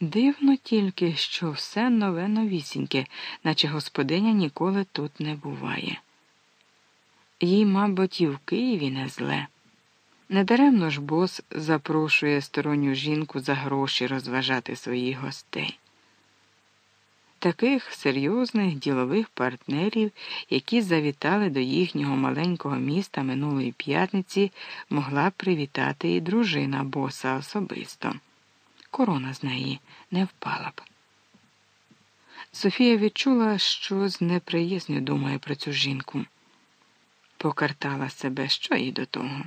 Дивно тільки, що все нове новісіньке, наче господиня ніколи тут не буває. Їй, мабуть, і в Києві не зле. Недаремно ж бос запрошує сторонню жінку за гроші розважати своїх гостей. Таких серйозних ділових партнерів, які завітали до їхнього маленького міста минулої п'ятниці, могла привітати і дружина боса особисто. Корона з неї не впала б. Софія відчула, що з неприязню думає про цю жінку. Покартала себе, що їй до того.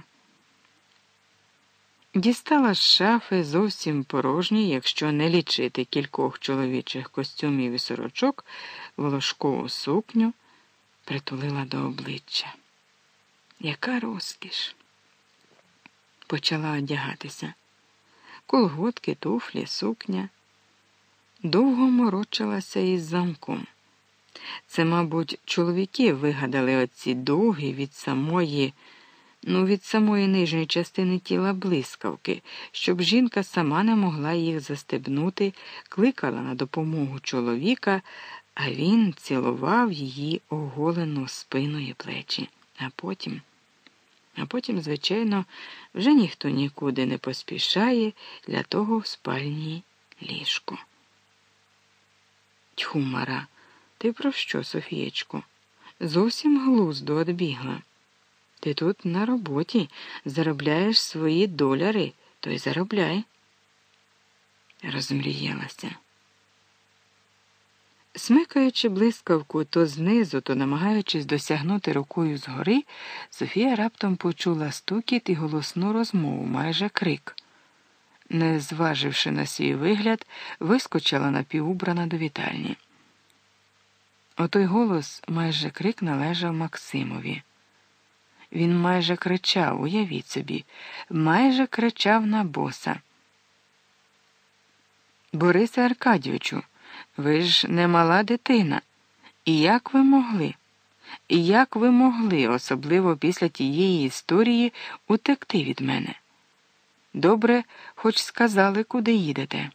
Дістала з шафи зовсім порожні, якщо не лічити кількох чоловічих костюмів і сорочок, волошкову сукню притулила до обличчя. Яка розкіш! Почала одягатися. Колготки, туфлі, сукня. Довго морочилася із замком. Це, мабуть, чоловіки вигадали оці довгі від самої ну, від самої нижньої частини тіла блискавки, щоб жінка сама не могла їх застебнути, кликала на допомогу чоловіка, а він цілував її оголену спину і плечі. А потім, а потім, звичайно, вже ніхто нікуди не поспішає для того в спальні ліжко. Тьху, Мара, ти про що, Софієчко? Зовсім глузду одбігла. Ти тут на роботі заробляєш свої доляри, то й заробляй. Розмріялася. Смикаючи блискавку то знизу, то намагаючись досягнути рукою згори, Софія раптом почула стукіт і голосну розмову, майже крик. Не зваживши на свій вигляд, вискочила напівубрана до вітальні. Отой голос майже крик належав Максимові. Він майже кричав, уявіть собі, майже кричав на боса. Борисе Аркадійовичу, ви ж не мала дитина. І як ви могли? І як ви могли, особливо після тієї історії, утекти від мене? Добре, хоч сказали, куди їдете.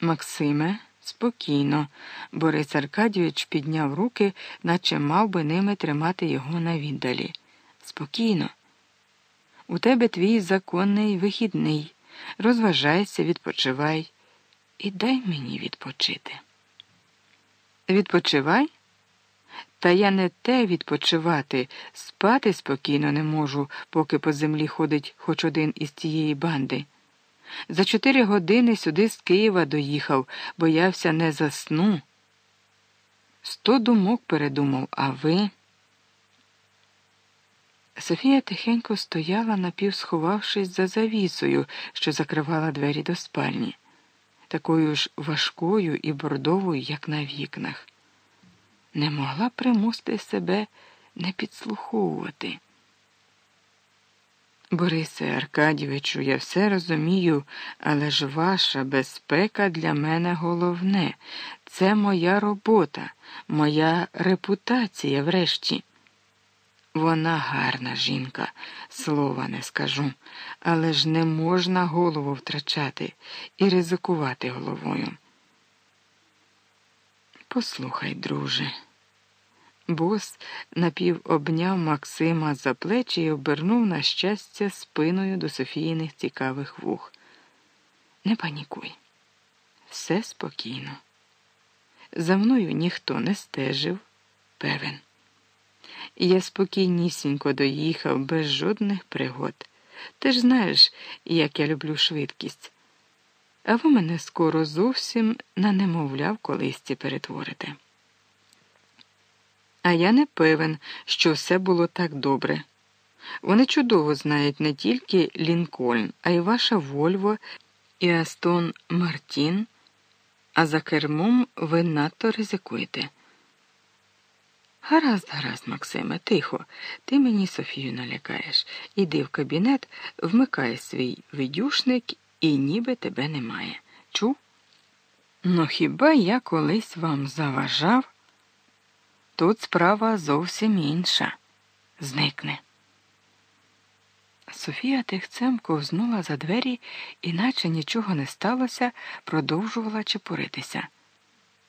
Максиме. Спокійно, Борис Аркадійович підняв руки, наче мав би ними тримати його на віддалі. Спокійно. У тебе твій законний вихідний. Розважайся, відпочивай і дай мені відпочити. Відпочивай? Та я не те відпочивати, спати спокійно не можу, поки по землі ходить хоч один із тієї банди. За чотири години сюди з Києва доїхав, боявся не засну. Сто думок передумав, а ви. Софія тихенько стояла, напівсховавшись за завісою, що закривала двері до спальні, такою ж важкою і бордовою, як на вікнах. Не могла примусити себе не підслуховувати. Борисе Аркадійовичу, я все розумію, але ж ваша безпека для мене головне. Це моя робота, моя репутація врешті. Вона гарна жінка, слова не скажу, але ж не можна голову втрачати і ризикувати головою. Послухай, друже. Бос напівобняв Максима за плечі і обернув, на щастя, спиною до Софійних цікавих вух. Не панікуй, все спокійно. За мною ніхто не стежив, певен. Я спокійнісінько доїхав без жодних пригод. Ти ж знаєш, як я люблю швидкість. А ви мене скоро зовсім на немовля в колисці перетворите. А я не певен, що все було так добре. Вони чудово знають не тільки Лінкольн, а й ваша Вольво і Астон Мартін, а за кермом ви надто ризикуєте. Гаразд, гаразд, Максиме, тихо, ти мені Софію налякаєш. Іди в кабінет, вмикай свій видюшник і ніби тебе немає. Чув? Ну хіба я колись вам заважав? Тут справа зовсім інша. Зникне. Софія тихцем ковзнула за двері і, наче нічого не сталося, продовжувала чепуритися.